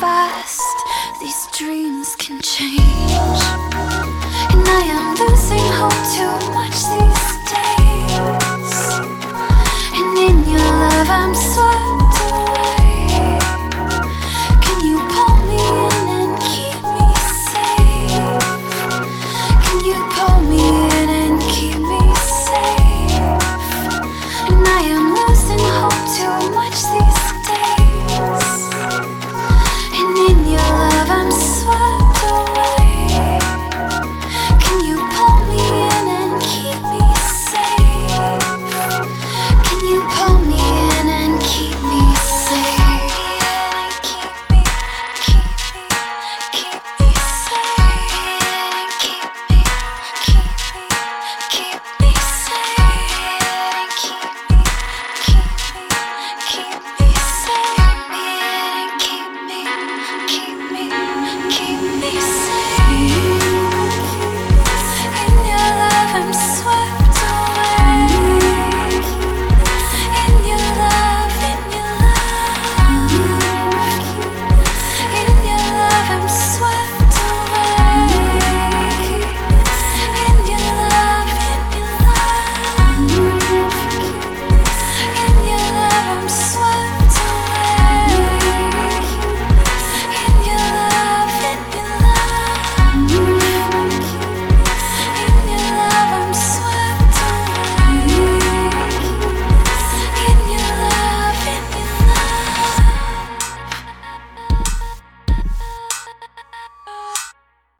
fast these dreams can change.